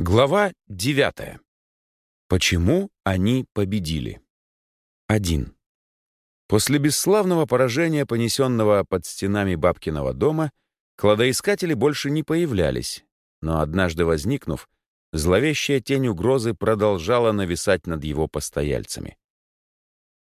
Глава 9. Почему они победили? 1. После бесславного поражения, понесенного под стенами бабкиного дома, кладоискатели больше не появлялись, но однажды возникнув, зловещая тень угрозы продолжала нависать над его постояльцами.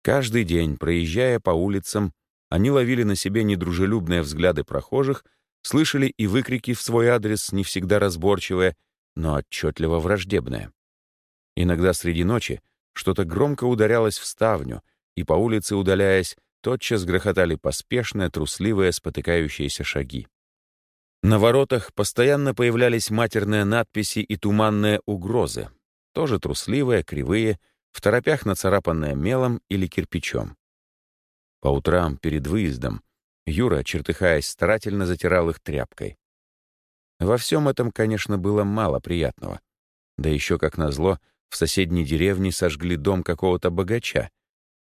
Каждый день, проезжая по улицам, они ловили на себе недружелюбные взгляды прохожих, слышали и выкрики в свой адрес, не всегда разборчивые, но отчетливо враждебное. Иногда среди ночи что-то громко ударялось в ставню, и по улице, удаляясь, тотчас грохотали поспешные, трусливые, спотыкающиеся шаги. На воротах постоянно появлялись матерные надписи и туманные угрозы, тоже трусливые, кривые, в торопях нацарапанные мелом или кирпичом. По утрам, перед выездом, Юра, чертыхаясь, старательно затирал их тряпкой. Во всем этом, конечно, было мало приятного. Да еще, как назло, в соседней деревне сожгли дом какого-то богача,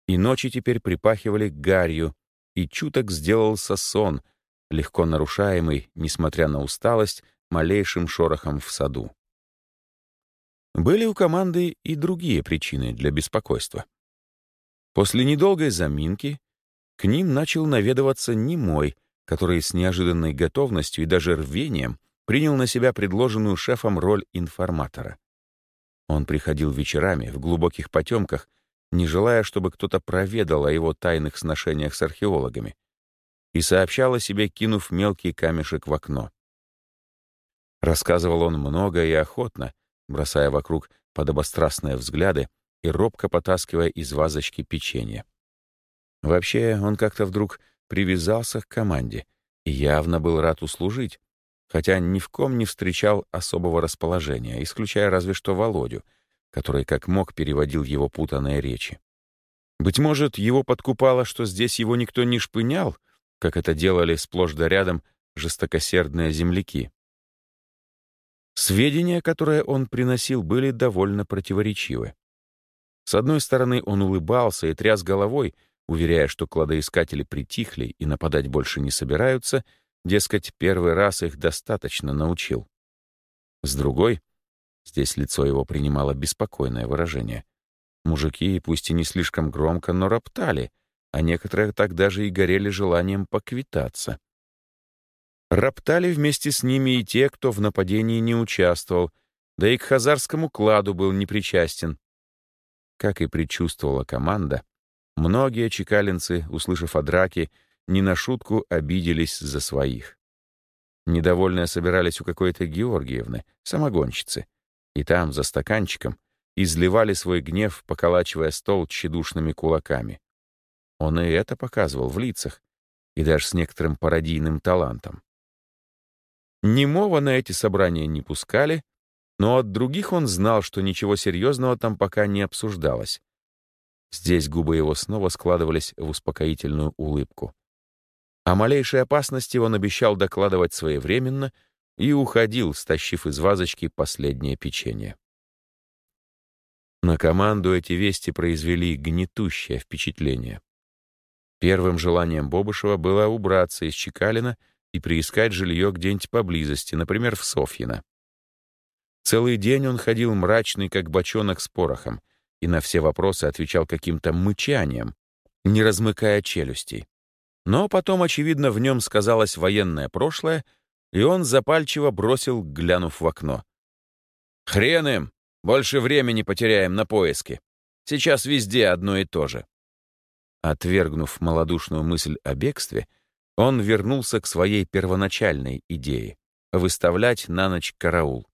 и ночи теперь припахивали гарью, и чуток сделался сон, легко нарушаемый, несмотря на усталость, малейшим шорохом в саду. Были у команды и другие причины для беспокойства. После недолгой заминки к ним начал наведываться немой, который с неожиданной готовностью и даже рвением принял на себя предложенную шефом роль информатора. Он приходил вечерами в глубоких потемках, не желая, чтобы кто-то проведал о его тайных сношениях с археологами, и сообщал о себе, кинув мелкий камешек в окно. Рассказывал он много и охотно, бросая вокруг подобострастные взгляды и робко потаскивая из вазочки печенье. Вообще, он как-то вдруг привязался к команде и явно был рад услужить, хотя ни в ком не встречал особого расположения, исключая разве что Володю, который как мог переводил его путанные речи. Быть может, его подкупало, что здесь его никто не шпынял, как это делали сплошь да рядом жестокосердные земляки. Сведения, которые он приносил, были довольно противоречивы. С одной стороны, он улыбался и тряс головой, уверяя, что кладоискатели притихли и нападать больше не собираются — Дескать, первый раз их достаточно научил. С другой, здесь лицо его принимало беспокойное выражение. Мужики, пусть и не слишком громко, но роптали, а некоторые так даже и горели желанием поквитаться. Роптали вместе с ними и те, кто в нападении не участвовал, да и к хазарскому кладу был непричастен. Как и предчувствовала команда, многие чекалинцы, услышав о драке, не на шутку обиделись за своих. Недовольные собирались у какой-то Георгиевны, самогонщицы, и там, за стаканчиком, изливали свой гнев, поколачивая стол тщедушными кулаками. Он и это показывал в лицах, и даже с некоторым пародийным талантом. Немого на эти собрания не пускали, но от других он знал, что ничего серьезного там пока не обсуждалось. Здесь губы его снова складывались в успокоительную улыбку. О малейшей опасности он обещал докладывать своевременно и уходил, стащив из вазочки последнее печенье. На команду эти вести произвели гнетущее впечатление. Первым желанием Бобышева было убраться из Чекалина и приискать жилье где-нибудь поблизости, например, в Софьино. Целый день он ходил мрачный, как бочонок с порохом, и на все вопросы отвечал каким-то мычанием, не размыкая челюстей. Но потом, очевидно, в нем сказалось военное прошлое, и он запальчиво бросил, глянув в окно. «Хрен им! Больше времени потеряем на поиски. Сейчас везде одно и то же». Отвергнув малодушную мысль о бегстве, он вернулся к своей первоначальной идее — выставлять на ночь караул.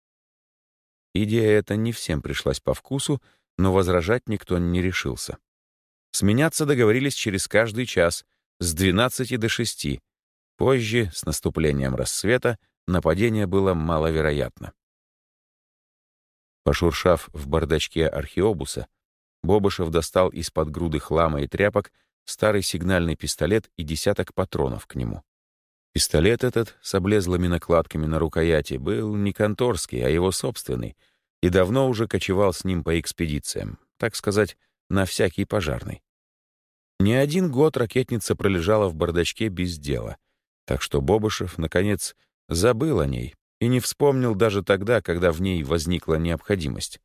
Идея эта не всем пришлась по вкусу, но возражать никто не решился. Сменяться договорились через каждый час — с 12 до 6. Позже, с наступлением рассвета, нападение было маловероятно. Пошуршав в бардачке археобуса, Бобышев достал из-под груды хлама и тряпок старый сигнальный пистолет и десяток патронов к нему. Пистолет этот с облезлыми накладками на рукояти был не конторский, а его собственный, и давно уже кочевал с ним по экспедициям, так сказать, на всякий пожарный. Не один год ракетница пролежала в бардачке без дела, так что Бобышев, наконец, забыл о ней и не вспомнил даже тогда, когда в ней возникла необходимость.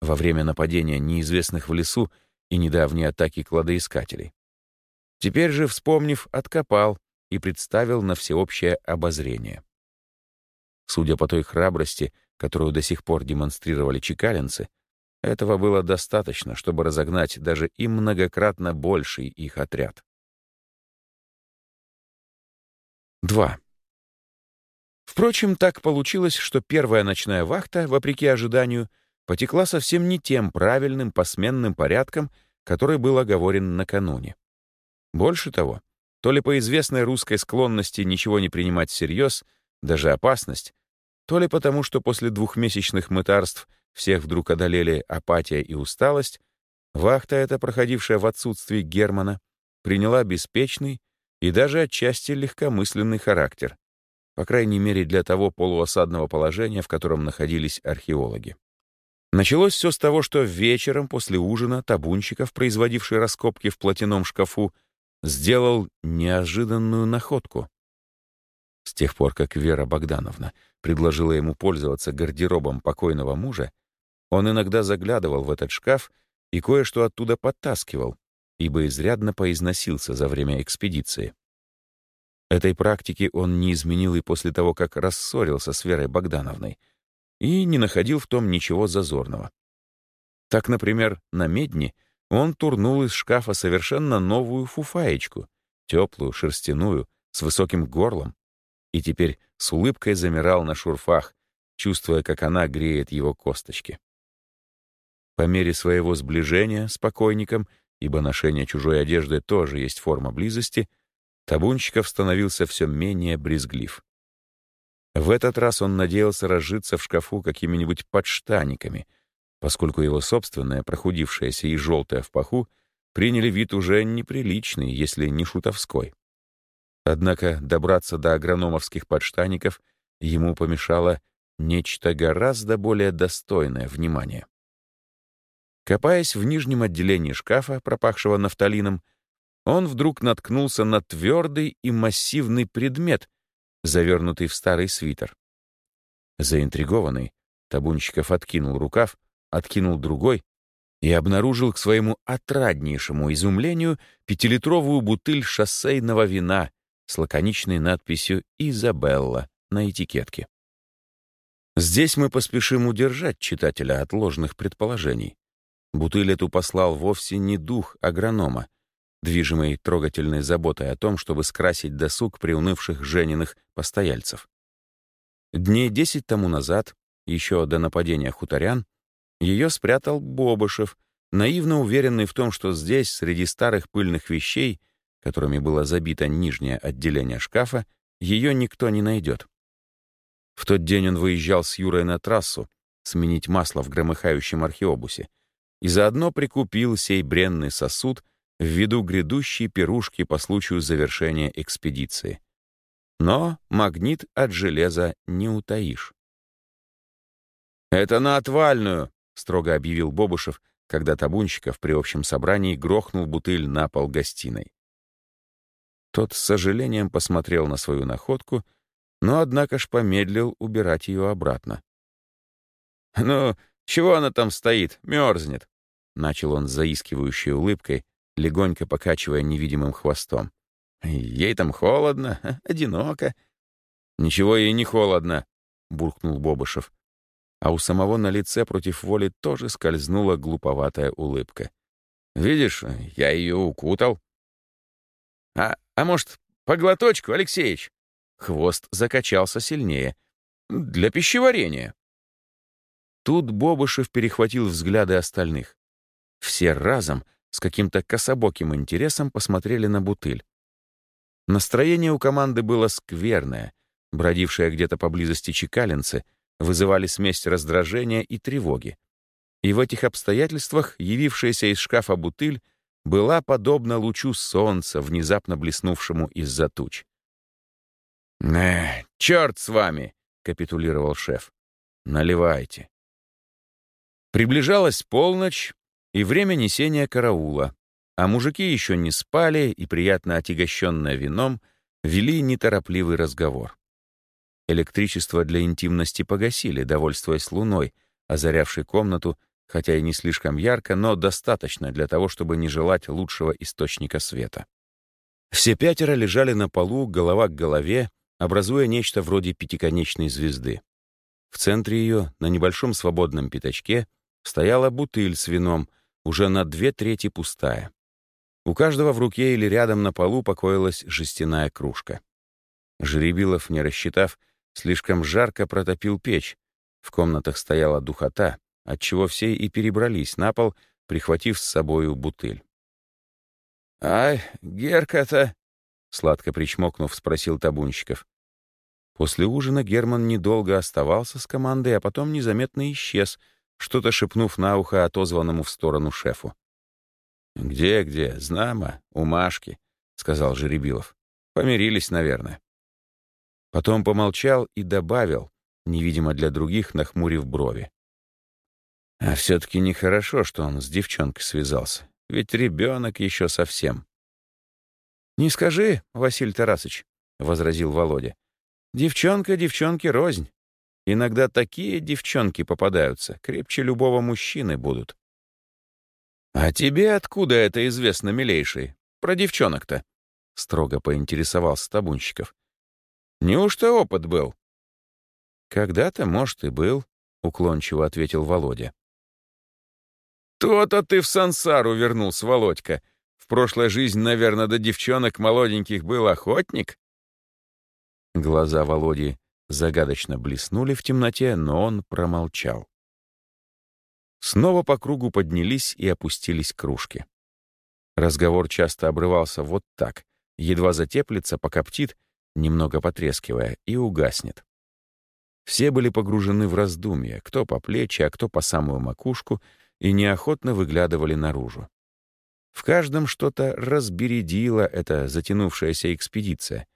Во время нападения неизвестных в лесу и недавней атаки кладоискателей. Теперь же, вспомнив, откопал и представил на всеобщее обозрение. Судя по той храбрости, которую до сих пор демонстрировали чекалинцы, этого было достаточно, чтобы разогнать даже и многократно больший их отряд. 2. Впрочем, так получилось, что первая ночная вахта, вопреки ожиданию, потекла совсем не тем правильным посменным порядком, который был оговорен накануне. Больше того, то ли по известной русской склонности ничего не принимать всерьез, даже опасность, то ли потому, что после двухмесячных мытарств всех вдруг одолели апатия и усталость, вахта эта, проходившая в отсутствии Германа, приняла беспечный и даже отчасти легкомысленный характер, по крайней мере для того полуосадного положения, в котором находились археологи. Началось все с того, что вечером после ужина табунщиков, производивший раскопки в платяном шкафу, сделал неожиданную находку. С тех пор, как Вера Богдановна предложила ему пользоваться гардеробом покойного мужа, он иногда заглядывал в этот шкаф и кое-что оттуда подтаскивал, ибо изрядно поизносился за время экспедиции. Этой практики он не изменил и после того, как рассорился с Верой Богдановной, и не находил в том ничего зазорного. Так, например, на медне он турнул из шкафа совершенно новую фуфаечку, теплую, шерстяную, с высоким горлом, и теперь с улыбкой замирал на шурфах, чувствуя, как она греет его косточки. По мере своего сближения с покойником, ибо ношение чужой одежды тоже есть форма близости, Табунщиков становился все менее брезглив. В этот раз он надеялся разжиться в шкафу какими-нибудь подштаниками, поскольку его собственное, прохудившееся и желтое в паху, приняли вид уже неприличный, если не шутовской. Однако добраться до агрономовских подштаников ему помешало нечто гораздо более достойное внимания. Копаясь в нижнем отделении шкафа, пропахшего нафталином, он вдруг наткнулся на твердый и массивный предмет, завернутый в старый свитер. Заинтригованный, Табунщиков откинул рукав, откинул другой и обнаружил к своему отраднейшему изумлению пятилитровую бутыль шоссейного вина с лаконичной надписью «Изабелла» на этикетке. Здесь мы поспешим удержать читателя от ложных предположений. Бутыль эту послал вовсе не дух агронома, движимый трогательной заботой о том, чтобы скрасить досуг приунывших Жениных постояльцев. Дней десять тому назад, еще до нападения хуторян, ее спрятал Бобышев, наивно уверенный в том, что здесь, среди старых пыльных вещей, которыми было забито нижнее отделение шкафа, ее никто не найдет. В тот день он выезжал с Юрой на трассу сменить масло в громыхающем археобусе и заодно прикупил сей бренный сосуд в виду грядущей пирушки по случаю завершения экспедиции. Но магнит от железа не утаишь. «Это на отвальную!» — строго объявил Бобушев, когда Табунщиков при общем собрании грохнул бутыль на пол гостиной. Тот с сожалением посмотрел на свою находку, но, однако ж, помедлил убирать ее обратно. «Ну, чего она там стоит? Мерзнет!» Начал он с заискивающей улыбкой, легонько покачивая невидимым хвостом. «Ей там холодно, одиноко». «Ничего ей не холодно», — буркнул Бобышев. А у самого на лице против воли тоже скользнула глуповатая улыбка. «Видишь, я ее укутал». «А, а может, по глоточку, Алексеич?» Хвост закачался сильнее. «Для пищеварения». Тут Бобышев перехватил взгляды остальных. Все разом с каким-то кособоким интересом посмотрели на бутыль. Настроение у команды было скверное. Бродившие где-то поблизости чекалинцы вызывали смесь раздражения и тревоги. И в этих обстоятельствах явившаяся из шкафа бутыль была подобна лучу солнца, внезапно блеснувшему из-за туч. «Э, черт с вами!» — капитулировал шеф. «Наливайте». Приближалась полночь, и время несения караула, а мужики еще не спали и, приятно отягощенные вином, вели неторопливый разговор. Электричество для интимности погасили, довольствуясь луной, озарявшей комнату, хотя и не слишком ярко, но достаточно для того, чтобы не желать лучшего источника света. Все пятеро лежали на полу, голова к голове, образуя нечто вроде пятиконечной звезды. В центре ее, на небольшом свободном пятачке, стояла бутыль с вином, уже на две трети пустая. У каждого в руке или рядом на полу покоилась жестяная кружка. Жеребилов, не рассчитав, слишком жарко протопил печь. В комнатах стояла духота, отчего все и перебрались на пол, прихватив с собою бутыль. «Ай, Герка-то!» — сладко причмокнув, спросил Табунщиков. После ужина Герман недолго оставался с командой, а потом незаметно исчез, что-то шепнув на ухо отозванному в сторону шефу. «Где-где? Знамо, у Машки», — сказал Жеребилов. «Помирились, наверное». Потом помолчал и добавил, невидимо для других, нахмурив брови. А все-таки нехорошо, что он с девчонкой связался. Ведь ребенок еще совсем. «Не скажи, Василий Тарасович», — возразил Володя. «Девчонка девчонки рознь. Иногда такие девчонки попадаются, крепче любого мужчины будут». «А тебе откуда это известно, милейший? Про девчонок-то?» — строго поинтересовался Табунщиков. «Неужто опыт был?» «Когда-то, может, и был», — уклончиво ответил Володя. «То-то ты в сансару вернулся, Володька. В прошлой жизни, наверное, до девчонок молоденьких был охотник?» Глаза Володи загадочно блеснули в темноте, но он промолчал. Снова по кругу поднялись и опустились кружки. Разговор часто обрывался вот так, едва затеплится, покоптит, немного потрескивая, и угаснет. Все были погружены в раздумья, кто по плечи, а кто по самую макушку — и неохотно выглядывали наружу. В каждом что-то разбередила эта затянувшаяся экспедиция,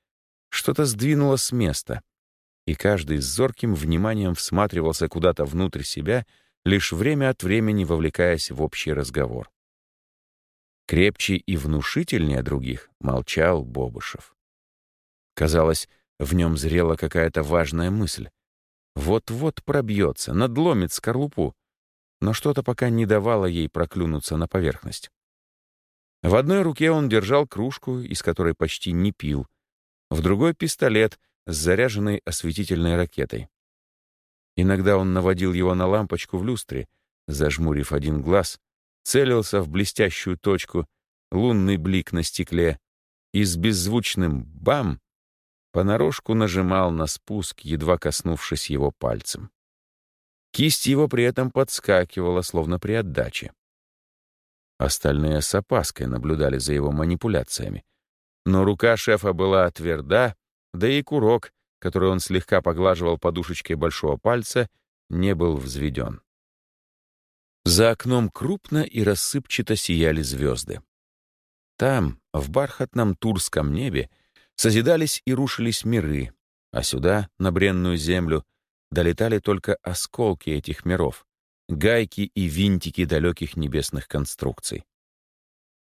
что-то сдвинуло с места, и каждый с зорким вниманием всматривался куда-то внутрь себя, лишь время от времени вовлекаясь в общий разговор. Крепче и внушительнее других молчал Бобышев. Казалось, в нем зрела какая-то важная мысль. Вот-вот пробьется, надломит скорлупу, но что-то пока не давало ей проклюнуться на поверхность. В одной руке он держал кружку, из которой почти не пил, в другой — пистолет с заряженной осветительной ракетой. Иногда он наводил его на лампочку в люстре, зажмурив один глаз, целился в блестящую точку, лунный блик на стекле, и с беззвучным «бам» понарошку нажимал на спуск, едва коснувшись его пальцем. Кисть его при этом подскакивала, словно при отдаче. Остальные с опаской наблюдали за его манипуляциями. Но рука шефа была тверда, да и курок, который он слегка поглаживал подушечкой большого пальца, не был взведен. За окном крупно и рассыпчато сияли звезды. Там, в бархатном турском небе, созидались и рушились миры, а сюда, на бренную землю, долетали только осколки этих миров, гайки и винтики далеких небесных конструкций.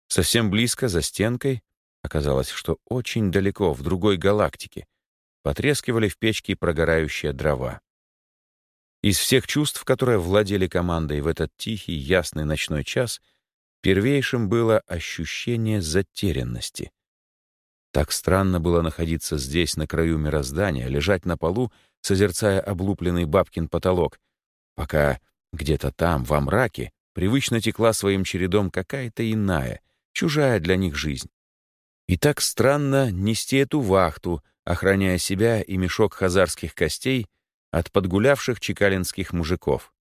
Совсем близко, за стенкой, оказалось, что очень далеко, в другой галактике, потрескивали в печке прогорающие дрова. Из всех чувств, которые владели командой в этот тихий, ясный ночной час, первейшим было ощущение затерянности. Так странно было находиться здесь, на краю мироздания, лежать на полу созерцая облупленный бабкин потолок, пока где-то там, во мраке, привычно текла своим чередом какая-то иная, чужая для них жизнь. И так странно нести эту вахту, охраняя себя и мешок хазарских костей от подгулявших чекалинских мужиков.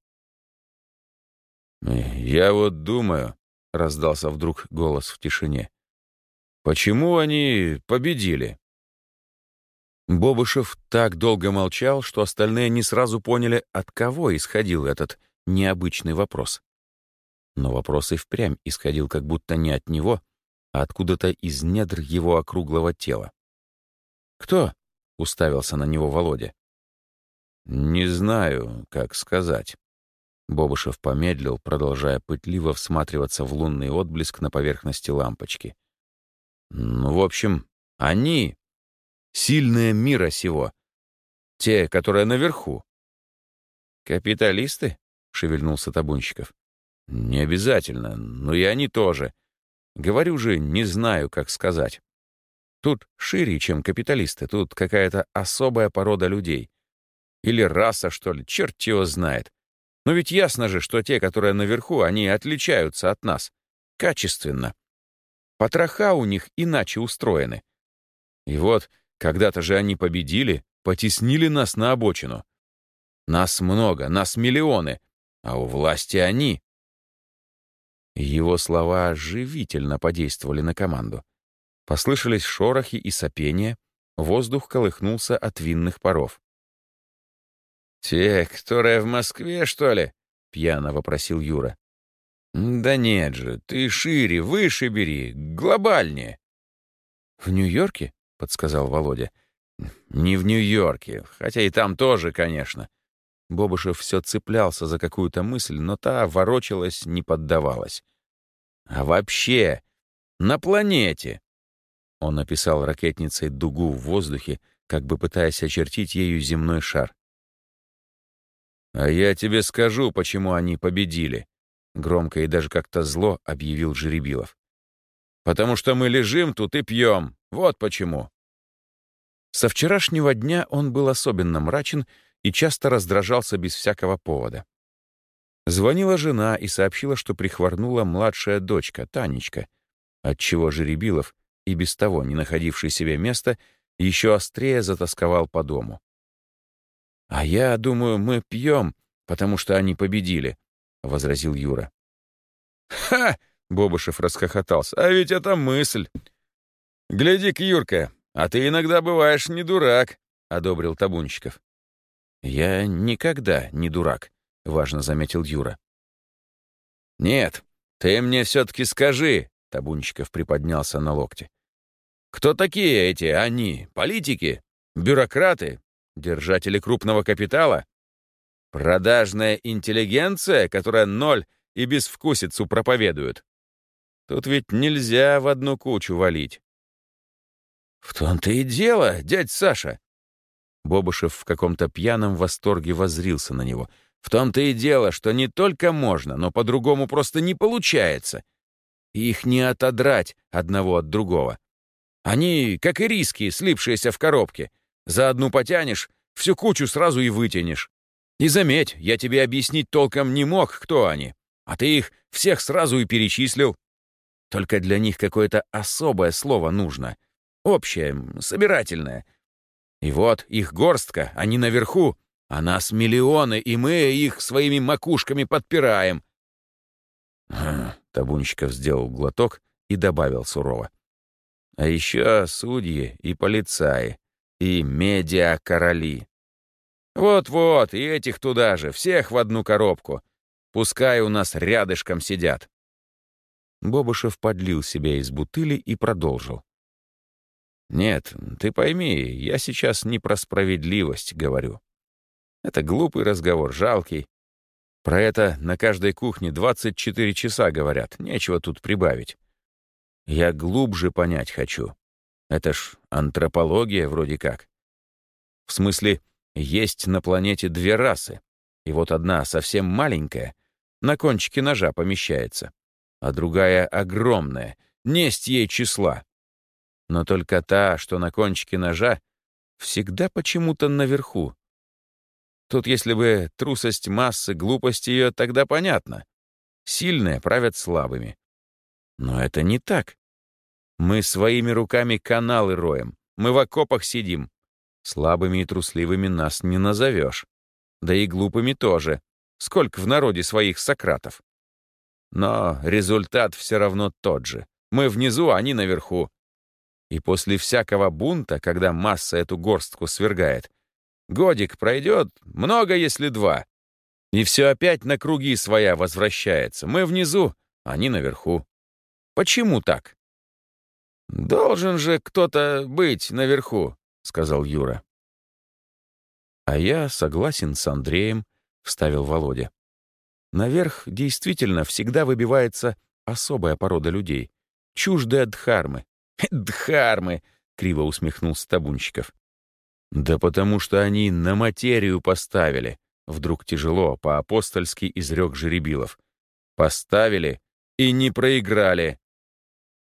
«Я вот думаю», — раздался вдруг голос в тишине, «почему они победили?» Бобышев так долго молчал, что остальные не сразу поняли, от кого исходил этот необычный вопрос. Но вопрос и впрямь исходил как будто не от него, откуда-то из недр его округлого тела. «Кто?» — уставился на него Володя. «Не знаю, как сказать». Бобышев помедлил, продолжая пытливо всматриваться в лунный отблеск на поверхности лампочки. «Ну, в общем, они сильное мира сего. Те, которые наверху. «Капиталисты?» — шевельнулся Табунщиков. «Не обязательно, но и они тоже. Говорю же, не знаю, как сказать. Тут шире, чем капиталисты, тут какая-то особая порода людей. Или раса, что ли, черт его знает. Но ведь ясно же, что те, которые наверху, они отличаются от нас. Качественно. Потроха у них иначе устроены. И вот, когда-то же они победили, потеснили нас на обочину. Нас много, нас миллионы, а у власти они. Его слова оживительно подействовали на команду. Послышались шорохи и сопения, воздух колыхнулся от винных паров. «Те, которые в Москве, что ли?» — пьяно вопросил Юра. «Да нет же, ты шире, выше бери, глобальнее». «В Нью-Йорке?» — подсказал Володя. «Не в Нью-Йорке, хотя и там тоже, конечно». Бобышев все цеплялся за какую-то мысль, но та ворочалась, не поддавалась. «А вообще, на планете!» Он описал ракетницей дугу в воздухе, как бы пытаясь очертить ею земной шар. «А я тебе скажу, почему они победили», — громко и даже как-то зло объявил Жеребилов. «Потому что мы лежим тут и пьем. Вот почему». Со вчерашнего дня он был особенно мрачен и часто раздражался без всякого повода. Звонила жена и сообщила, что прихворнула младшая дочка, Танечка, отчего Жеребилов, и без того не находивший себе места, еще острее затасковал по дому. «А я думаю, мы пьем, потому что они победили», — возразил Юра. «Ха!» — Бобышев расхохотался. «А ведь это мысль!» «Гляди-ка, Юрка, а ты иногда бываешь не дурак», — одобрил Табунщиков. «Я никогда не дурак», — важно заметил Юра. «Нет, ты мне все-таки скажи», — Табунчиков приподнялся на локте. «Кто такие эти они? Политики? Бюрократы? Держатели крупного капитала? Продажная интеллигенция, которая ноль и безвкусицу проповедует? Тут ведь нельзя в одну кучу валить». «В том-то и дело, дядь Саша», Бобышев в каком-то пьяном восторге воззрился на него. «В том-то и дело, что не только можно, но по-другому просто не получается. их не отодрать одного от другого. Они, как и риски, слипшиеся в коробке. За одну потянешь, всю кучу сразу и вытянешь. И заметь, я тебе объяснить толком не мог, кто они, а ты их всех сразу и перечислил. Только для них какое-то особое слово нужно. Общее, собирательное, и вот их горстка, они наверху, а нас миллионы, и мы их своими макушками подпираем. Табунщиков сделал глоток и добавил сурово. А еще судьи и полицаи, и медиа-короли. Вот-вот, и этих туда же, всех в одну коробку. Пускай у нас рядышком сидят. Бобышев подлил себе из бутыли и продолжил. Нет, ты пойми, я сейчас не про справедливость говорю. Это глупый разговор, жалкий. Про это на каждой кухне 24 часа говорят, нечего тут прибавить. Я глубже понять хочу. Это ж антропология вроде как. В смысле, есть на планете две расы, и вот одна совсем маленькая, на кончике ножа помещается, а другая огромная, несть ей числа. Но только та, что на кончике ножа, всегда почему-то наверху. Тут если бы трусость массы, глупость ее, тогда понятно. Сильные правят слабыми. Но это не так. Мы своими руками каналы роем, мы в окопах сидим. Слабыми и трусливыми нас не назовешь. Да и глупыми тоже. Сколько в народе своих Сократов. Но результат все равно тот же. Мы внизу, а они наверху. И после всякого бунта, когда масса эту горстку свергает, годик пройдет, много если два. И все опять на круги своя возвращается. Мы внизу, они наверху. Почему так? «Должен же кто-то быть наверху», — сказал Юра. «А я согласен с Андреем», — вставил Володя. «Наверх действительно всегда выбивается особая порода людей, чуждая дхармы, «Дхармы!» — криво усмехнулся Табунщиков. Да потому что они на материю поставили, вдруг тяжело, по-апостольски изрек Жеребилов. Поставили и не проиграли.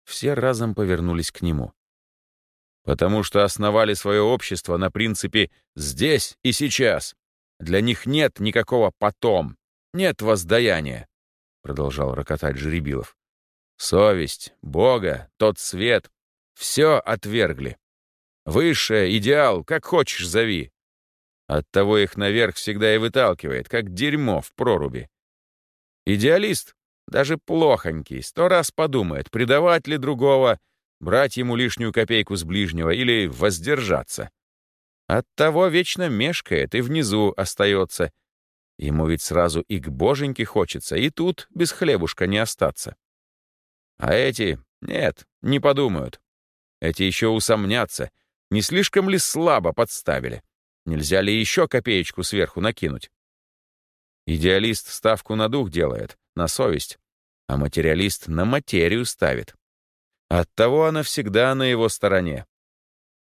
Все разом повернулись к нему. Потому что основали свое общество на принципе «здесь и сейчас». Для них нет никакого «потом», нет воздаяния, продолжал рокотать Жеребилов. Совесть, Бога, тот свет — все отвергли. Высшее, идеал, как хочешь зови. Оттого их наверх всегда и выталкивает, как дерьмо в проруби. Идеалист, даже плохонький, сто раз подумает, предавать ли другого, брать ему лишнюю копейку с ближнего или воздержаться. Оттого вечно мешкает и внизу остается. Ему ведь сразу и к боженьке хочется, и тут без хлебушка не остаться. А эти, нет, не подумают. Эти еще усомнятся, не слишком ли слабо подставили. Нельзя ли еще копеечку сверху накинуть? Идеалист ставку на дух делает, на совесть, а материалист на материю ставит. Оттого она всегда на его стороне.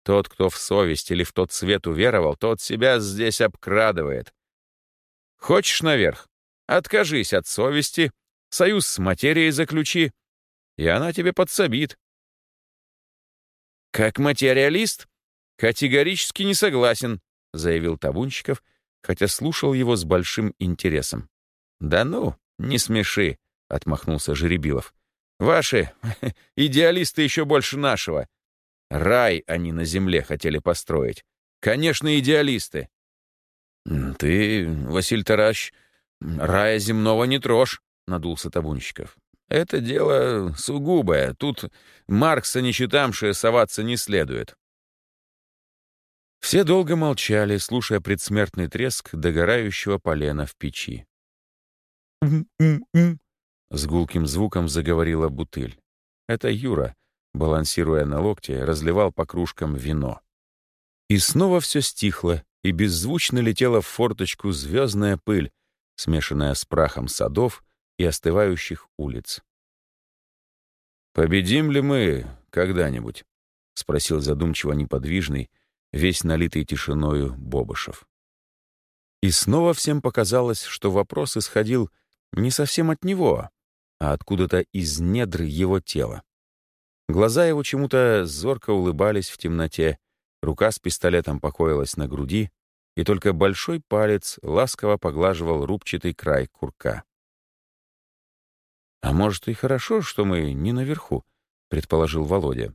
Тот, кто в совесть или в тот свет уверовал, тот себя здесь обкрадывает. Хочешь наверх? Откажись от совести, союз с материей заключи, и она тебе подсобит. Как материалист? Категорически не согласен, заявил Табунчиков, хотя слушал его с большим интересом. «Да ну, не смеши», — отмахнулся Жеребилов. «Ваши идеалисты еще больше нашего. Рай они на земле хотели построить. Конечно, идеалисты». «Ты, Василий Таращ, рая земного не трожь», — надулся Табунщиков. «Это дело сугубое. Тут Маркса не читамшее соваться не следует. Все долго молчали, слушая предсмертный треск догорающего полена в печи. «М-м-м», с гулким звуком заговорила бутыль. Это Юра, балансируя на локте, разливал по кружкам вино. И снова все стихло, и беззвучно летела в форточку звездная пыль, смешанная с прахом садов и остывающих улиц. «Победим ли мы когда-нибудь?» — спросил задумчиво неподвижный, весь налитый тишиною Бобышев. И снова всем показалось, что вопрос исходил не совсем от него, а откуда-то из недр его тела. Глаза его чему-то зорко улыбались в темноте, рука с пистолетом покоилась на груди, и только большой палец ласково поглаживал рубчатый край курка. «А может, и хорошо, что мы не наверху», — предположил Володя.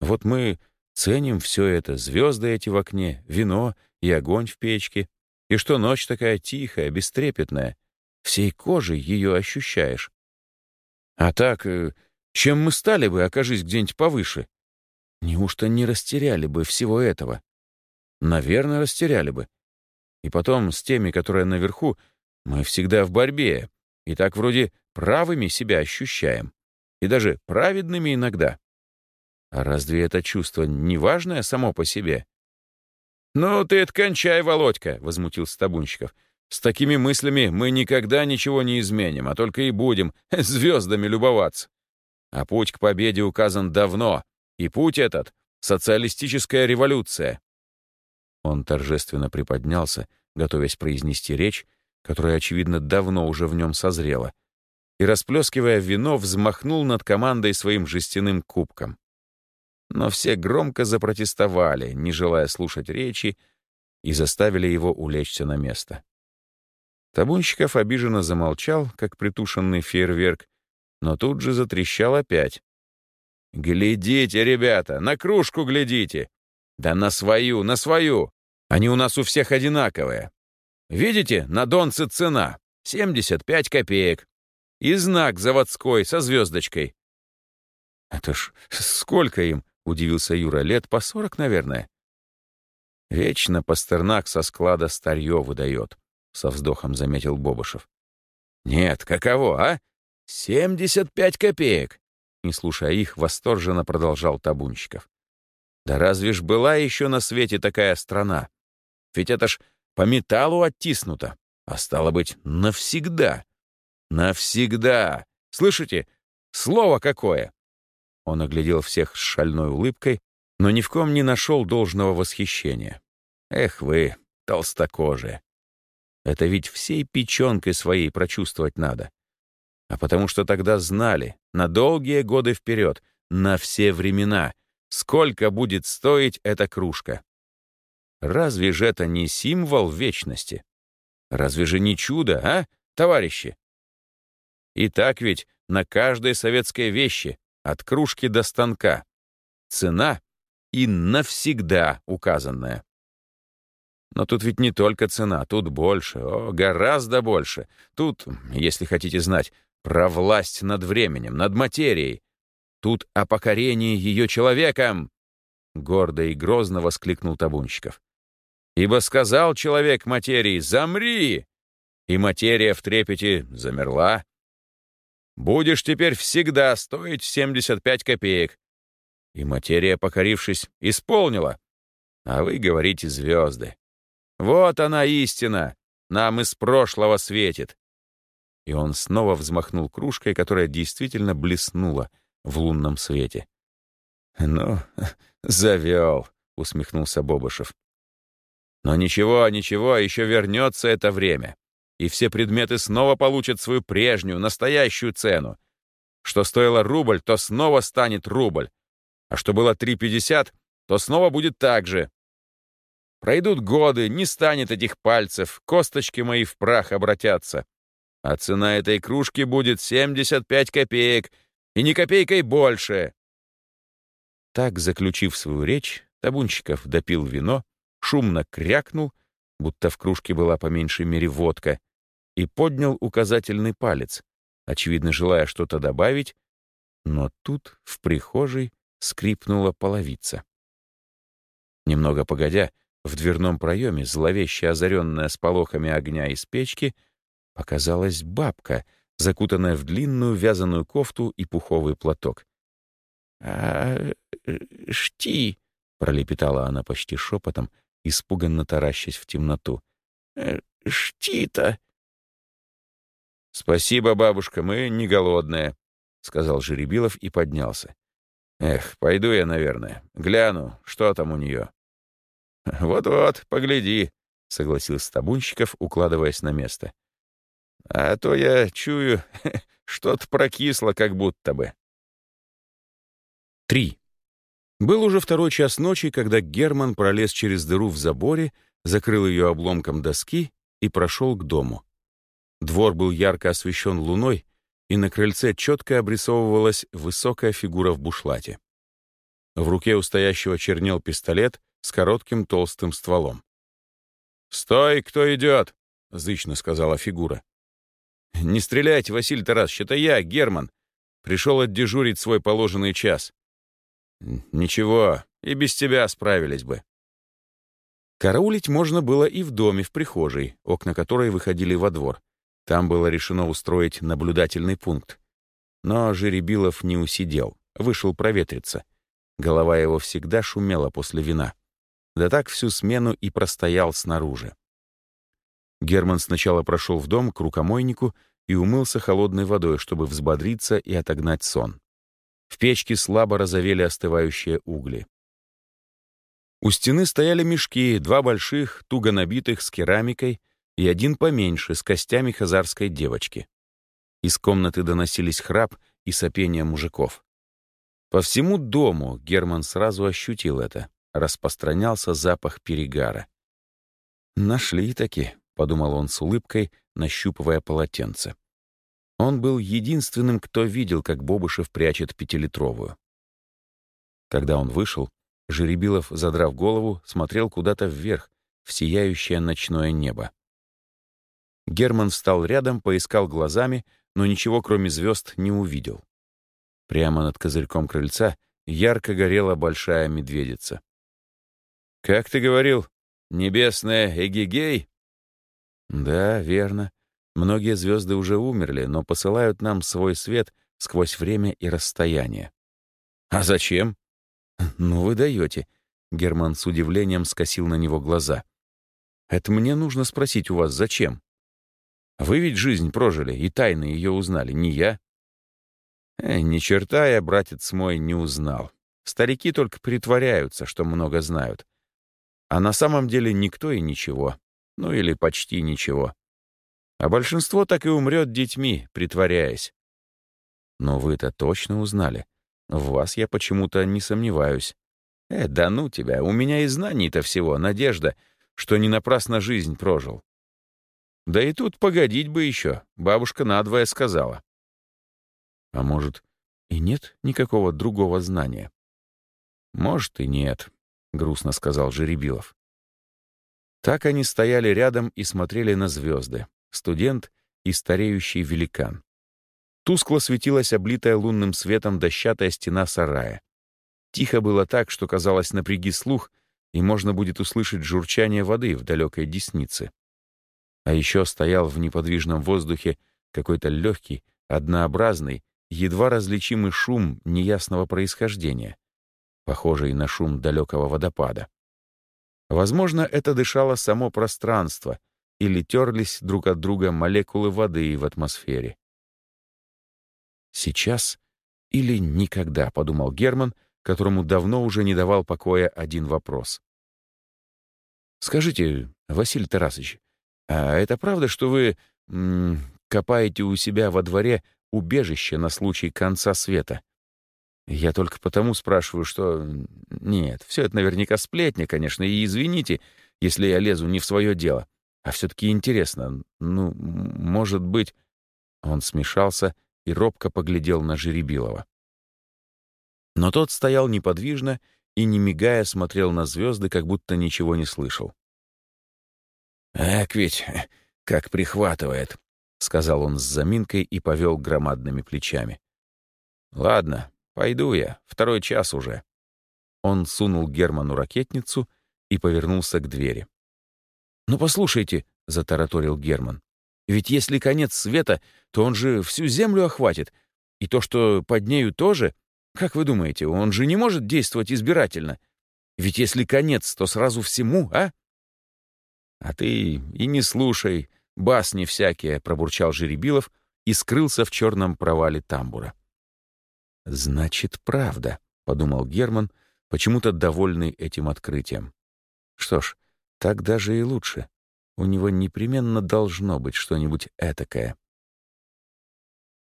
«Вот мы Ценим все это, звезды эти в окне, вино и огонь в печке. И что ночь такая тихая, бестрепетная. Всей кожей ее ощущаешь. А так, э, чем мы стали бы, окажись где-нибудь повыше? Неужто не растеряли бы всего этого? Наверное, растеряли бы. И потом с теми, которые наверху, мы всегда в борьбе, и так вроде правыми себя ощущаем, и даже праведными иногда. А разве это чувство не важное само по себе? «Ну ты это кончай, Володька!» — возмутился Табунщиков. «С такими мыслями мы никогда ничего не изменим, а только и будем звездами любоваться. А путь к победе указан давно, и путь этот — социалистическая революция». Он торжественно приподнялся, готовясь произнести речь, которая, очевидно, давно уже в нем созрела, и, расплескивая вино, взмахнул над командой своим жестяным кубком но все громко запротестовали, не желая слушать речи, и заставили его улечься на место. Табунщиков обиженно замолчал, как притушенный фейерверк, но тут же затрещал опять. «Глядите, ребята, на кружку глядите! Да на свою, на свою! Они у нас у всех одинаковые! Видите, на донце цена — 75 копеек. И знак заводской со звездочкой. Это ж сколько им? Удивился Юра. Лет по сорок, наверное. Вечно Пастернак со склада старье выдает, со вздохом заметил Бобышев. Нет, каково, а? Семьдесят пять копеек. Не слушая их, восторженно продолжал Табунщиков. Да разве ж была еще на свете такая страна? Ведь это ж по металлу оттиснуто, а стало быть, навсегда. Навсегда. Слышите? Слово какое! Он оглядел всех с шальной улыбкой, но ни в ком не нашел должного восхищения. Эх вы, толстокожие. Это ведь всей печенкой своей прочувствовать надо. А потому что тогда знали, на долгие годы вперед, на все времена, сколько будет стоить эта кружка. Разве же это не символ вечности? Разве же не чудо, а, товарищи? И так ведь на каждой советской вещи, от кружки до станка, цена и навсегда указанная. Но тут ведь не только цена, тут больше, о, гораздо больше. Тут, если хотите знать, про власть над временем, над материей. Тут о покорении ее человеком!» Гордо и грозно воскликнул Табунщиков. «Ибо сказал человек материи, замри!» И материя в трепете замерла. «Будешь теперь всегда стоить 75 копеек». И материя, покорившись, исполнила. А вы говорите звезды. Вот она истина, нам из прошлого светит. И он снова взмахнул кружкой, которая действительно блеснула в лунном свете. «Ну, завел», — усмехнулся Бобышев. «Но ничего, ничего, еще вернется это время, и все предметы снова получат свою прежнюю, настоящую цену. Что стоило рубль, то снова станет рубль, а что было 3,50, то снова будет так же. Пройдут годы, не станет этих пальцев, косточки мои в прах обратятся. А цена этой кружки будет 75 копеек, и ни копейкой больше. Так, заключив свою речь, Табунчиков допил вино, шумно крякнул, будто в кружке была по меньшей мере водка, и поднял указательный палец, очевидно, желая что-то добавить, но тут в прихожей скрипнула половица. Немного погодя, в дверном проеме, зловеще озаренная сполохами огня из печки, показалась бабка, закутанная в длинную вязаную кофту и пуховый платок. «А, э, шти!» — пролепетала она почти шепотом, испуганно таращась в темноту. «Э, «Шти-то!» «Спасибо, бабушка, мы не голодные», — сказал Жеребилов и поднялся. «Эх, пойду я, наверное. Гляну, что там у нее». «Вот-вот, погляди», — согласился Табунщиков, укладываясь на место. «А то я чую, что-то прокисло как будто бы». Три. Был уже второй час ночи, когда Герман пролез через дыру в заборе, закрыл ее обломком доски и прошел к дому. Двор был ярко освещен луной, и на крыльце четко обрисовывалась высокая фигура в бушлате. В руке у стоящего чернел пистолет, с коротким толстым стволом. «Стой, кто идет!» — зычно сказала фигура. «Не стреляйте, Василий Тарасович, это я, Герман. Пришел отдежурить свой положенный час». «Ничего, и без тебя справились бы». Караулить можно было и в доме, в прихожей, окна которой выходили во двор. Там было решено устроить наблюдательный пункт. Но Жеребилов не усидел, вышел проветриться. Голова его всегда шумела после вина. Да так всю смену и простоял снаружи. Герман сначала прошел в дом к рукомойнику и умылся холодной водой, чтобы взбодриться и отогнать сон. В печке слабо разовели остывающие угли. У стены стояли мешки, два больших, туго набитых с керамикой, и один поменьше, с костями хазарской девочки. Из комнаты доносились храп и сопение мужиков. По всему дому Герман сразу ощутил это распространялся запах перегара. «Нашли-таки», — подумал он с улыбкой, нащупывая полотенце. Он был единственным, кто видел, как Бобышев прячет пятилитровую. Когда он вышел, Жеребилов, задрав голову, смотрел куда-то вверх, в сияющее ночное небо. Герман встал рядом, поискал глазами, но ничего, кроме звезд, не увидел. Прямо над козырьком крыльца ярко горела большая медведица. «Как ты говорил, небесная Эгигей?» «Да, верно. Многие звезды уже умерли, но посылают нам свой свет сквозь время и расстояние». «А зачем?» «Ну, вы даете». Герман с удивлением скосил на него глаза. «Это мне нужно спросить у вас, зачем? Вы ведь жизнь прожили и тайны ее узнали, не я». «Э, «Ни черта я, братец мой, не узнал. Старики только притворяются, что много знают. А на самом деле никто и ничего. Ну или почти ничего. А большинство так и умрет детьми, притворяясь. Но вы-то точно узнали. В вас я почему-то не сомневаюсь. Э, да ну тебя, у меня и знаний-то всего, надежда, что не напрасно жизнь прожил. Да и тут погодить бы еще, бабушка надвое сказала. А может, и нет никакого другого знания? Может, и нет, — грустно сказал Жеребилов. Так они стояли рядом и смотрели на звезды, студент и стареющий великан. Тускло светилась облитая лунным светом дощатая стена сарая. Тихо было так, что казалось напряги слух, и можно будет услышать журчание воды в далекой деснице. А еще стоял в неподвижном воздухе какой-то легкий, однообразный, едва различимый шум неясного происхождения, похожий на шум далекого водопада. Возможно, это дышало само пространство или терлись друг от друга молекулы воды в атмосфере. «Сейчас или никогда», — подумал Герман, которому давно уже не давал покоя один вопрос. «Скажите, Василий Тарасович, а это правда, что вы м, копаете у себя во дворе убежище на случай конца света?» Я только потому спрашиваю, что... Нет, все это наверняка сплетня, конечно, и извините, если я лезу не в свое дело. А все-таки интересно. Ну, может быть... Он смешался и робко поглядел на Жеребилова. Но тот стоял неподвижно и, не мигая, смотрел на звезды, как будто ничего не слышал. «Эк ведь, как прихватывает», — сказал он с заминкой и повел громадными плечами. «Ладно, пойду я, второй час уже». Он сунул Герману ракетницу и повернулся к двери. «Ну, послушайте», — затараторил Герман, «ведь если конец света, то он же всю Землю охватит, и то, что под нею тоже. Как вы думаете, он же не может действовать избирательно? Ведь если конец, то сразу всему, а?» «А ты и не слушай, басни всякие», — пробурчал Жеребилов и скрылся в черном провале тамбура. «Значит, правда», — подумал Герман, почему-то довольный этим открытием. «Что ж, так даже и лучше. У него непременно должно быть что-нибудь этакое.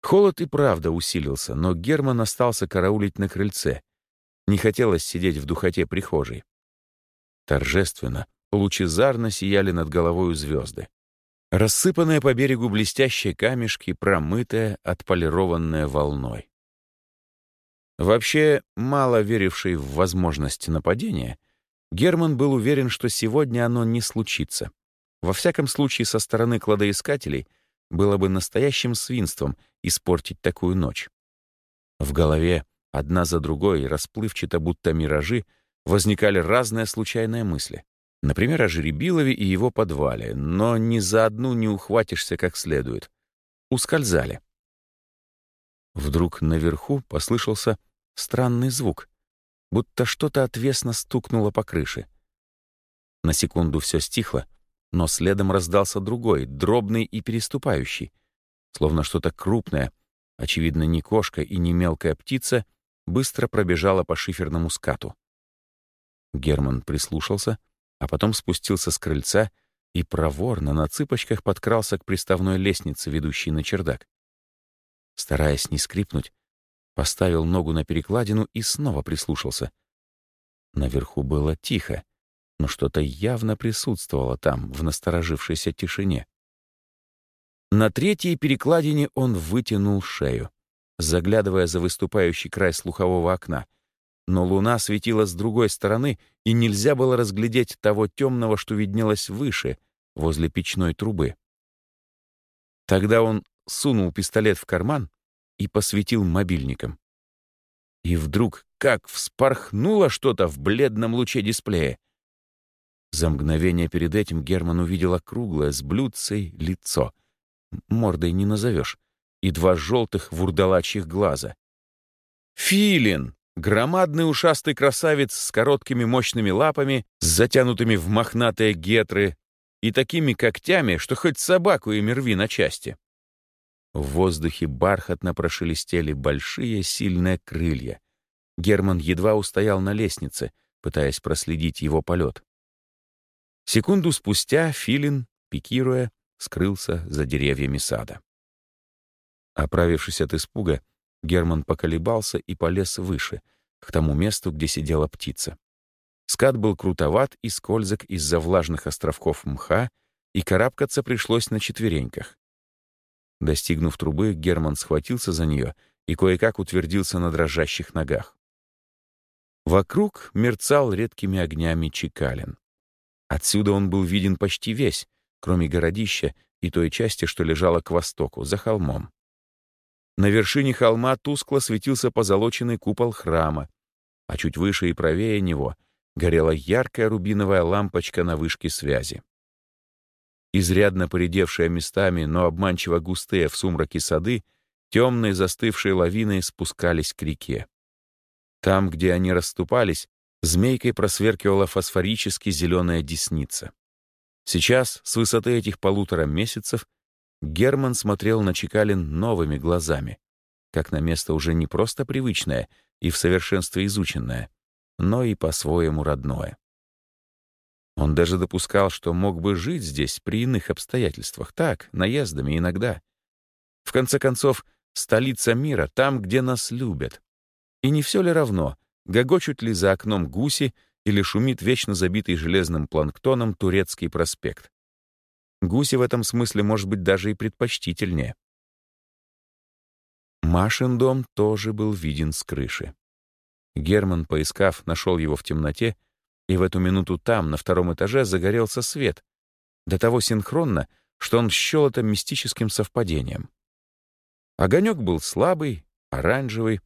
Холод и правда усилился, но Герман остался караулить на крыльце. Не хотелось сидеть в духоте прихожей. Торжественно, лучезарно сияли над головой звезды. Рассыпанные по берегу блестящие камешки, промытые, отполированные волной. Вообще, мало веривший в возможность нападения, Герман был уверен, что сегодня оно не случится. Во всяком случае, со стороны кладоискателей было бы настоящим свинством испортить такую ночь. В голове одна за другой, расплывчато будто миражи, возникали разные случайные мысли. Например, о Жеребилове и его подвале, но ни за одну не ухватишься как следует. Ускользали. Вдруг наверху послышался странный звук будто что-то отвесно стукнуло по крыше. На секунду все стихло, но следом раздался другой, дробный и переступающий, словно что-то крупное, очевидно, не кошка и не мелкая птица, быстро пробежала по шиферному скату. Герман прислушался, а потом спустился с крыльца и проворно на цыпочках подкрался к приставной лестнице, ведущей на чердак. Стараясь не скрипнуть, Поставил ногу на перекладину и снова прислушался. Наверху было тихо, но что-то явно присутствовало там, в насторожившейся тишине. На третьей перекладине он вытянул шею, заглядывая за выступающий край слухового окна. Но луна светила с другой стороны, и нельзя было разглядеть того темного, что виднелось выше, возле печной трубы. Тогда он сунул пистолет в карман и посветил мобильником. И вдруг как вспорхнуло что-то в бледном луче дисплея. За мгновение перед этим Герман увидел округлое с блюдцей лицо. Мордой не назовешь. И два желтых вурдалачьих глаза. Филин! Громадный ушастый красавец с короткими мощными лапами, с затянутыми в мохнатые гетры и такими когтями, что хоть собаку и мерви на части. В воздухе бархатно прошелестели большие сильные крылья. Герман едва устоял на лестнице, пытаясь проследить его полет. Секунду спустя Филин, пикируя, скрылся за деревьями сада. Оправившись от испуга, Герман поколебался и полез выше, к тому месту, где сидела птица. Скат был крутоват и скользок из-за влажных островков мха, и карабкаться пришлось на четвереньках. Достигнув трубы, Герман схватился за нее и кое-как утвердился на дрожащих ногах. Вокруг мерцал редкими огнями Чекалин. Отсюда он был виден почти весь, кроме городища и той части, что лежала к востоку, за холмом. На вершине холма тускло светился позолоченный купол храма, а чуть выше и правее него горела яркая рубиновая лампочка на вышке связи. Изрядно поредевшие местами, но обманчиво густые в сумраке сады, темные застывшие лавины спускались к реке. Там, где они расступались, змейкой просверкивала фосфорически зеленая десница. Сейчас, с высоты этих полутора месяцев, Герман смотрел на Чекалин новыми глазами, как на место уже не просто привычное и в совершенстве изученное, но и по-своему родное. Он даже допускал, что мог бы жить здесь при иных обстоятельствах, так, наездами иногда. В конце концов, столица мира, там, где нас любят. И не все ли равно, гогочут ли за окном гуси или шумит вечно забитый железным планктоном турецкий проспект. Гуси в этом смысле, может быть, даже и предпочтительнее. Машин дом тоже был виден с крыши. Герман, поискав, нашел его в темноте, и в эту минуту там, на втором этаже, загорелся свет, до того синхронно, что он счел это мистическим совпадением. Огонек был слабый, оранжевый,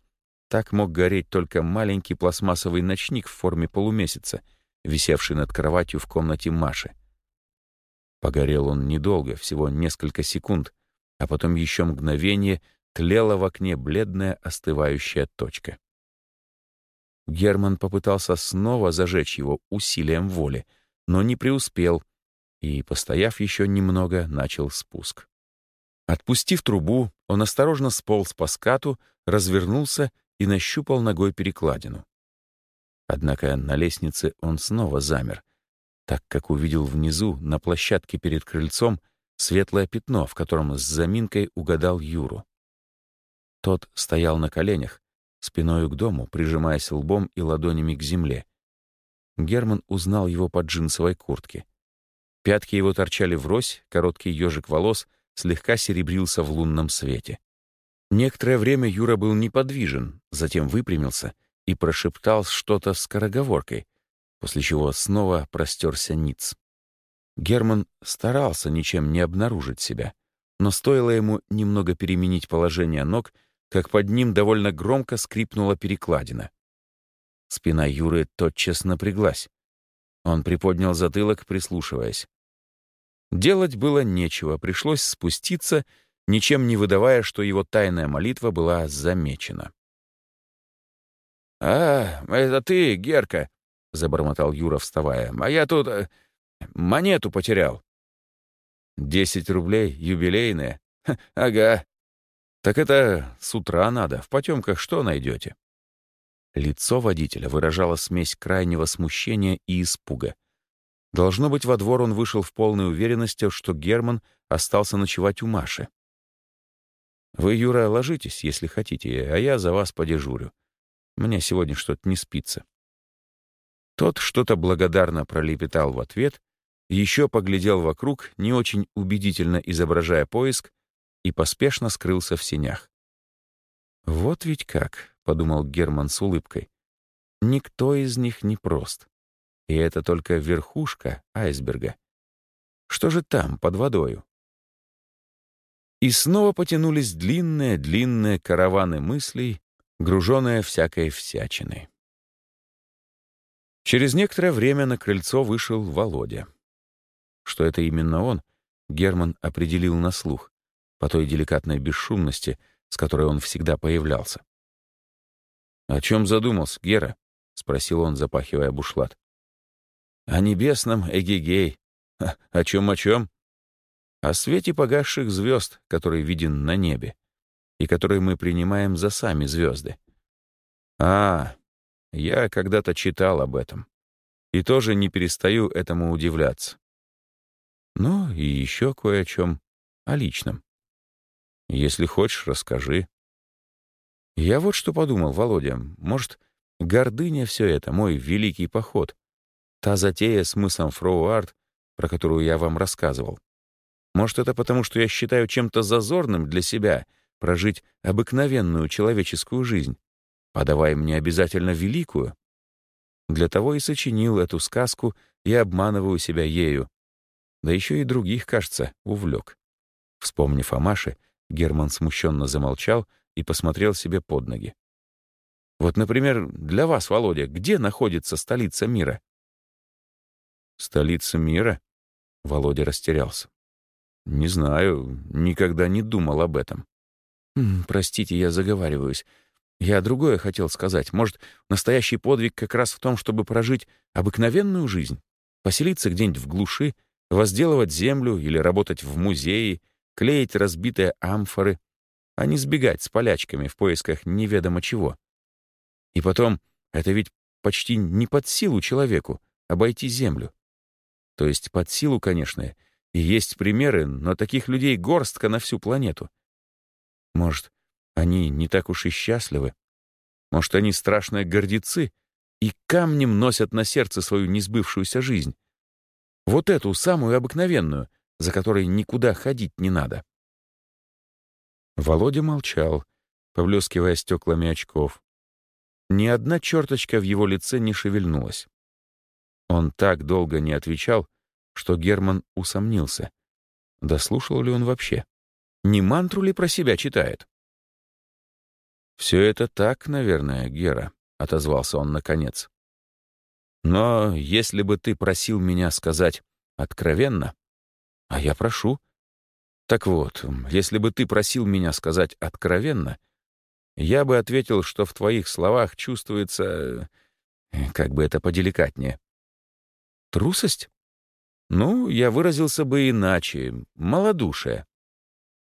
так мог гореть только маленький пластмассовый ночник в форме полумесяца, висевший над кроватью в комнате Маши. Погорел он недолго, всего несколько секунд, а потом еще мгновение тлела в окне бледная остывающая точка. Герман попытался снова зажечь его усилием воли, но не преуспел и, постояв еще немного, начал спуск. Отпустив трубу, он осторожно сполз по скату, развернулся и нащупал ногой перекладину. Однако на лестнице он снова замер, так как увидел внизу, на площадке перед крыльцом, светлое пятно, в котором с заминкой угадал Юру. Тот стоял на коленях, спиною к дому, прижимаясь лбом и ладонями к земле. Герман узнал его по джинсовой куртке. Пятки его торчали врозь, короткий ежик волос слегка серебрился в лунном свете. Некоторое время Юра был неподвижен, затем выпрямился и прошептал что-то скороговоркой, после чего снова простерся ниц. Герман старался ничем не обнаружить себя, но стоило ему немного переменить положение ног, как под ним довольно громко скрипнула перекладина. Спина Юры тотчас напряглась. Он приподнял затылок, прислушиваясь. Делать было нечего, пришлось спуститься, ничем не выдавая, что его тайная молитва была замечена. «А, это ты, Герка!» — забормотал Юра, вставая. «А я тут э, монету потерял». «Десять рублей, юбилейная?» «Ага». «Так это с утра надо. В потемках что найдете?» Лицо водителя выражало смесь крайнего смущения и испуга. Должно быть, во двор он вышел в полной уверенности, что Герман остался ночевать у Маши. «Вы, Юра, ложитесь, если хотите, а я за вас подежурю. Мне сегодня что-то не спится». Тот что-то благодарно пролепетал в ответ, еще поглядел вокруг, не очень убедительно изображая поиск, и поспешно скрылся в сенях. «Вот ведь как», — подумал Герман с улыбкой, — «никто из них не прост. И это только верхушка айсберга. Что же там, под водою?» И снова потянулись длинные-длинные караваны мыслей, груженные всякой всячиной. Через некоторое время на крыльцо вышел Володя. Что это именно он, Герман определил на слух, по той деликатной бесшумности, с которой он всегда появлялся. «О чем задумался, Гера?» — спросил он, запахивая бушлат. «О небесном эгегей. О чем, о чем?» «О свете погасших звезд, который виден на небе, и который мы принимаем за сами звезды. А, я когда-то читал об этом. и тоже не перестаю этому удивляться. Ну и еще кое о чем, о личном. Если хочешь, расскажи. Я вот что подумал, Володя, может, гордыня все это, мой великий поход, та затея с мысом Фроуарт, про которую я вам рассказывал. Может, это потому, что я считаю чем-то зазорным для себя прожить обыкновенную человеческую жизнь, подавая мне обязательно великую? Для того и сочинил эту сказку и обманываю себя ею. Да еще и других, кажется, увлек. Вспомнив о Маше, Герман смущенно замолчал и посмотрел себе под ноги. Вот, например, для вас, Володя, где находится столица мира? Столица мира? Володя растерялся. Не знаю, никогда не думал об этом. «Простите, я заговариваюсь. Я другое хотел сказать. Может, настоящий подвиг как раз в том, чтобы прожить обыкновенную жизнь? Поселиться где-нибудь в глуши, возделывать землю или работать в музее, клеить разбитые амфоры, а не сбегать с полячками в поисках неведомо чего. И потом, это ведь почти не под силу человеку обойти землю. То есть под силу, конечно, и есть примеры, но таких людей горстка на всю планету. Может, они не так уж и счастливы. Может, они страшные гордецы и камнем носят на сердце свою несбывшуюся жизнь. Вот эту самую обыкновенную, за которой никуда ходить не надо. Володя молчал, повлескивая стеклами очков. Ни одна черточка в его лице не шевельнулась. Он так долго не отвечал, что Герман усомнился. Дослушал ли он вообще? Не мантру ли про себя читает? «Все это так, наверное, Гера», — отозвался он наконец. «Но если бы ты просил меня сказать откровенно, а я прошу, так вот, если бы ты просил меня сказать откровенно, я бы ответил, что в твоих словах чувствуется, э, как бы это поделикатнее, трусость? Ну, я выразился бы иначе, малодушие.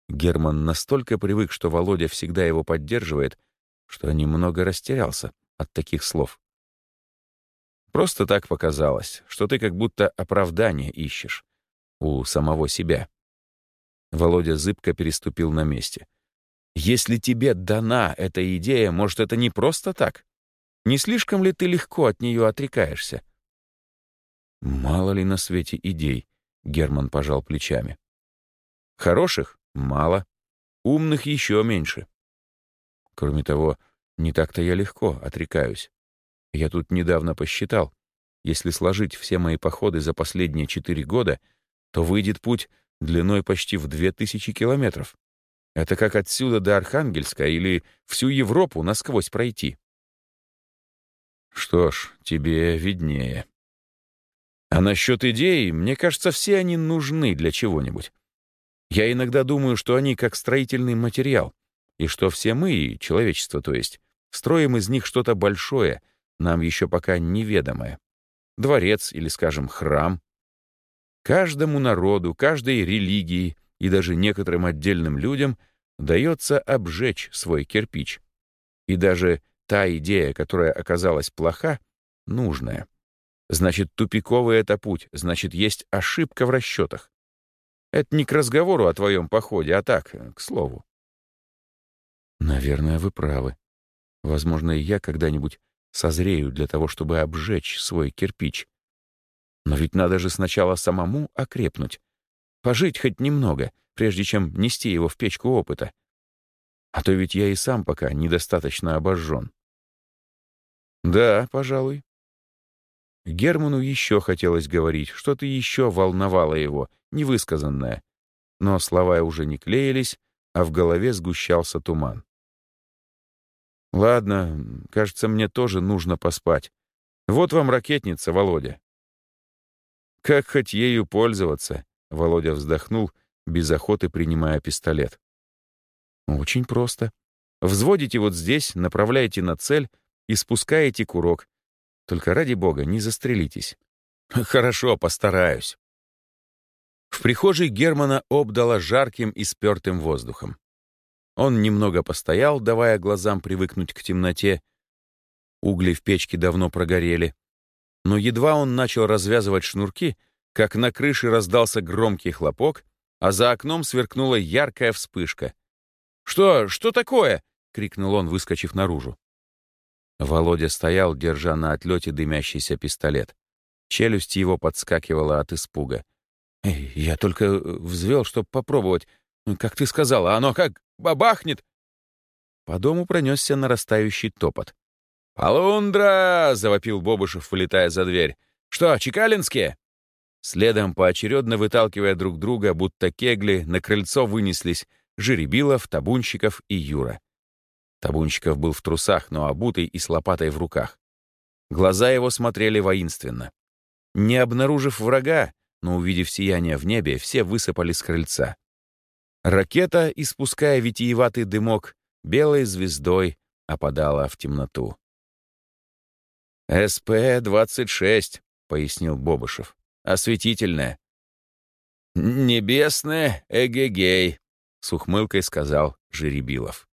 Герман настолько привык, что Володя всегда его поддерживает, что немного растерялся от таких слов. Просто так показалось, что ты как будто оправдание ищешь у самого себя. Володя зыбко переступил на месте. Если тебе дана эта идея, может, это не просто так? Не слишком ли ты легко от нее отрекаешься? Мало ли на свете идей, Герман пожал плечами. Хороших Мало. Умных еще меньше. Кроме того, не так-то я легко отрекаюсь. Я тут недавно посчитал. Если сложить все мои походы за последние четыре года, то выйдет путь длиной почти в две тысячи километров. Это как отсюда до Архангельска или всю Европу насквозь пройти. Что ж, тебе виднее. А насчет идей, мне кажется, все они нужны для чего-нибудь. Я иногда думаю, что они как строительный материал, и что все мы, человечество то есть, строим из них что-то большое, нам еще пока неведомое. Дворец или, скажем, храм. Каждому народу, каждой религии и даже некоторым отдельным людям дается обжечь свой кирпич. И даже та идея, которая оказалась плоха, нужная. Значит, тупиковый это путь, значит, есть ошибка в расчетах. Это не к разговору о твоем походе, а так, к слову. Наверное, вы правы. Возможно, и я когда-нибудь созрею для того, чтобы обжечь свой кирпич. Но ведь надо же сначала самому окрепнуть. Пожить хоть немного, прежде чем нести его в печку опыта. А то ведь я и сам пока недостаточно обожжен. Да, пожалуй. Герману еще хотелось говорить, что-то еще волновало его, невысказанное. Но слова уже не клеились, а в голове сгущался туман. «Ладно, кажется, мне тоже нужно поспать. Вот вам ракетница, Володя». «Как хоть ею пользоваться?» — Володя вздохнул, без охоты принимая пистолет. «Очень просто. Взводите вот здесь, направляете на цель и спускаете курок. Только ради бога, не застрелитесь». «Хорошо, постараюсь». В прихожей Германа обдало жарким и спертым воздухом. Он немного постоял, давая глазам привыкнуть к темноте. Угли в печке давно прогорели. Но едва он начал развязывать шнурки, как на крыше раздался громкий хлопок, а за окном сверкнула яркая вспышка. «Что? Что такое?» — крикнул он, выскочив наружу. Володя стоял, держа на отлете дымящийся пистолет. Челюсть его подскакивала от испуга. «Я только э, взвел, чтобы попробовать. Как ты сказала, оно как бабахнет!» По дому пронесся нарастающий топот. «Полундра!» — завопил Бобышев, вылетая за дверь. «Что, чекалинские?» Следом, поочередно выталкивая друг друга, будто кегли, на крыльцо вынеслись Жеребилов, Табунщиков и Юра. Табунщиков был в трусах, но обутый и с лопатой в руках. Глаза его смотрели воинственно. Не обнаружив врага, но увидев сияние в небе, все высыпали с крыльца. Ракета, испуская витиеватый дымок, белой звездой опадала в темноту. «СП-26», — пояснил Бобышев. «Осветительная». «Небесная эгегей», — с ухмылкой сказал Жеребилов.